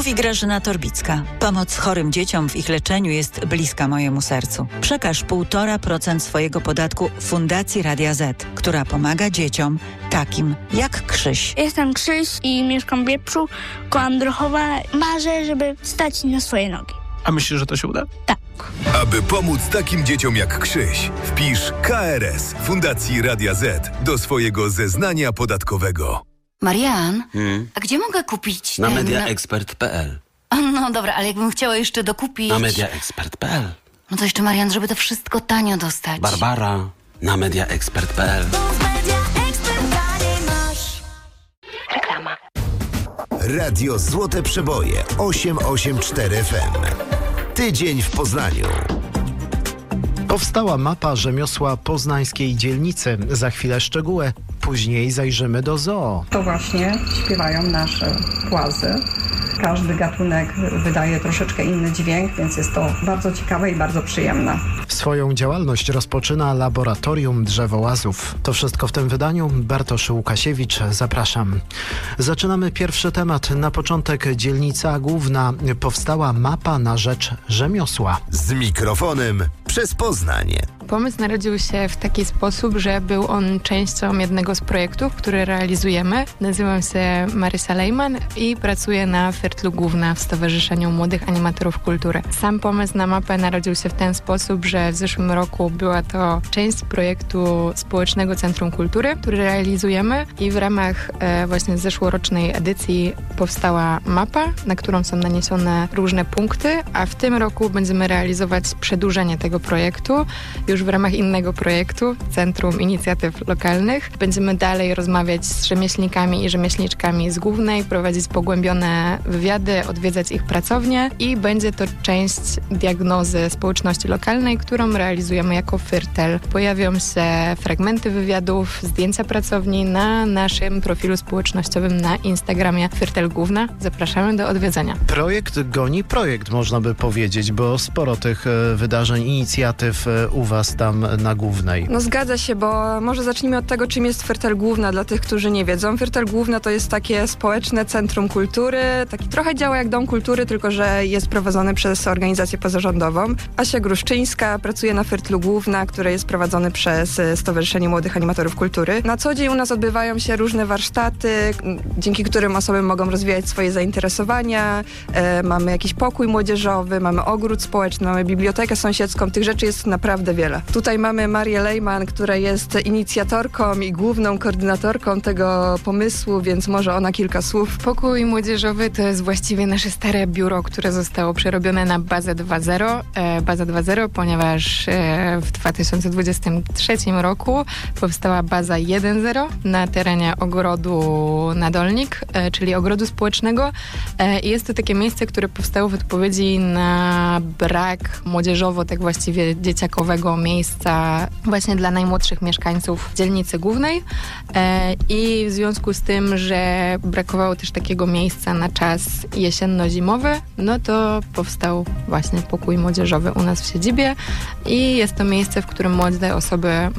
Mówi Grażyna Torbicka. Pomoc chorym dzieciom w ich leczeniu jest bliska mojemu sercu. Przekaż 1,5% swojego podatku Fundacji Radia Z, która pomaga dzieciom takim jak Krzyś. Jestem Krzyś i mieszkam w Wieprzu, koło Androchowa. Marzę, żeby stać na swoje nogi. A myślisz, że to się uda? Tak. Aby pomóc takim dzieciom jak Krzyś, wpisz KRS Fundacji Radia Z do swojego zeznania podatkowego. Marian, Hmm? a gdzie mogę kupić Na ten... mediaexpert.pl No dobra, ale jakbym chciała jeszcze dokupić... Na mediaexpert.pl No to jeszcze Marian, żeby to wszystko tanio dostać. Barbara na mediaexpert.pl Reklama. Radio Złote Przeboje 884 FM. Tydzień w Poznaniu. Powstała mapa rzemiosła poznańskiej dzielnicy. Za chwilę szczegóły. Później zajrzymy do zoo. To właśnie śpiewają nasze płazy. Każdy gatunek wydaje troszeczkę inny dźwięk, więc jest to bardzo ciekawe i bardzo przyjemne. Swoją działalność rozpoczyna Laboratorium Drzewołazów. To wszystko w tym wydaniu. Bartosz Łukasiewicz, zapraszam. Zaczynamy pierwszy temat. Na początek dzielnica główna. Powstała mapa na rzecz rzemiosła. Z mikrofonem przez Poznanie. Pomysł narodził się w taki sposób, że był on częścią jednego z projektów, które realizujemy. Nazywam się Marysa Lejman i pracuję na Fertlu Główna w Stowarzyszeniu Młodych Animatorów Kultury. Sam pomysł na mapę narodził się w ten sposób, że w zeszłym roku była to część projektu Społecznego Centrum Kultury, który realizujemy i w ramach e, właśnie zeszłorocznej edycji powstała mapa, na którą są naniesione różne punkty, a w tym roku będziemy realizować przedłużenie tego projektu już w ramach innego projektu, Centrum Inicjatyw Lokalnych. Będziemy dalej rozmawiać z rzemieślnikami i rzemieślniczkami z Głównej, prowadzić pogłębione wywiady, odwiedzać ich pracownie i będzie to część diagnozy społeczności lokalnej, którą realizujemy jako Fyrtel. Pojawią się fragmenty wywiadów, zdjęcia pracowni na naszym profilu społecznościowym na Instagramie Fyrtel Główna. Zapraszamy do odwiedzenia. Projekt goni projekt, można by powiedzieć, bo sporo tych e, wydarzeń, inicjatyw e, u Was tam na głównej. No zgadza się, bo może zacznijmy od tego, czym jest Fyrtel Główna dla tych, którzy nie wiedzą. Fyrtel Główna to jest takie społeczne centrum kultury, taki trochę działa jak dom kultury, tylko że jest prowadzony przez organizację pozarządową. Asia Gruszczyńska pracuje na Fyrtlu Główna, który jest prowadzony przez e, Stowarzyszenie Młodych Animatorów Kultury. Na co dzień u nas odbywają się różne warsztaty, dzięki którym osoby mogą rozwijać swoje zainteresowania. E, mamy jakiś pokój młodzieżowy, mamy ogród społeczny, mamy bibliotekę sąsiedzką. Tych rzeczy jest naprawdę wiele. Tutaj mamy Marię Lejman, która jest inicjatorką i główną koordynatorką tego pomysłu, więc może ona kilka słów. Pokój młodzieżowy to jest właściwie nasze stare biuro, które zostało przerobione na bazę 2.0. E, baza 2.0, ponieważ e, w 2023 roku powstała baza 1.0 na terenie ogrodu Nadolnik, e, czyli ogrodu społecznego. E, jest to takie miejsce, które powstało w odpowiedzi na brak młodzieżowo, tak właściwie dzieciakowego miejsca właśnie dla najmłodszych mieszkańców dzielnicy głównej. E, I w związku z tym, że brakowało też takiego miejsca na czas jesienno-zimowy, no to powstał właśnie pokój młodzieżowy u nas w siedzibie i jest to miejsce, w którym młode osoby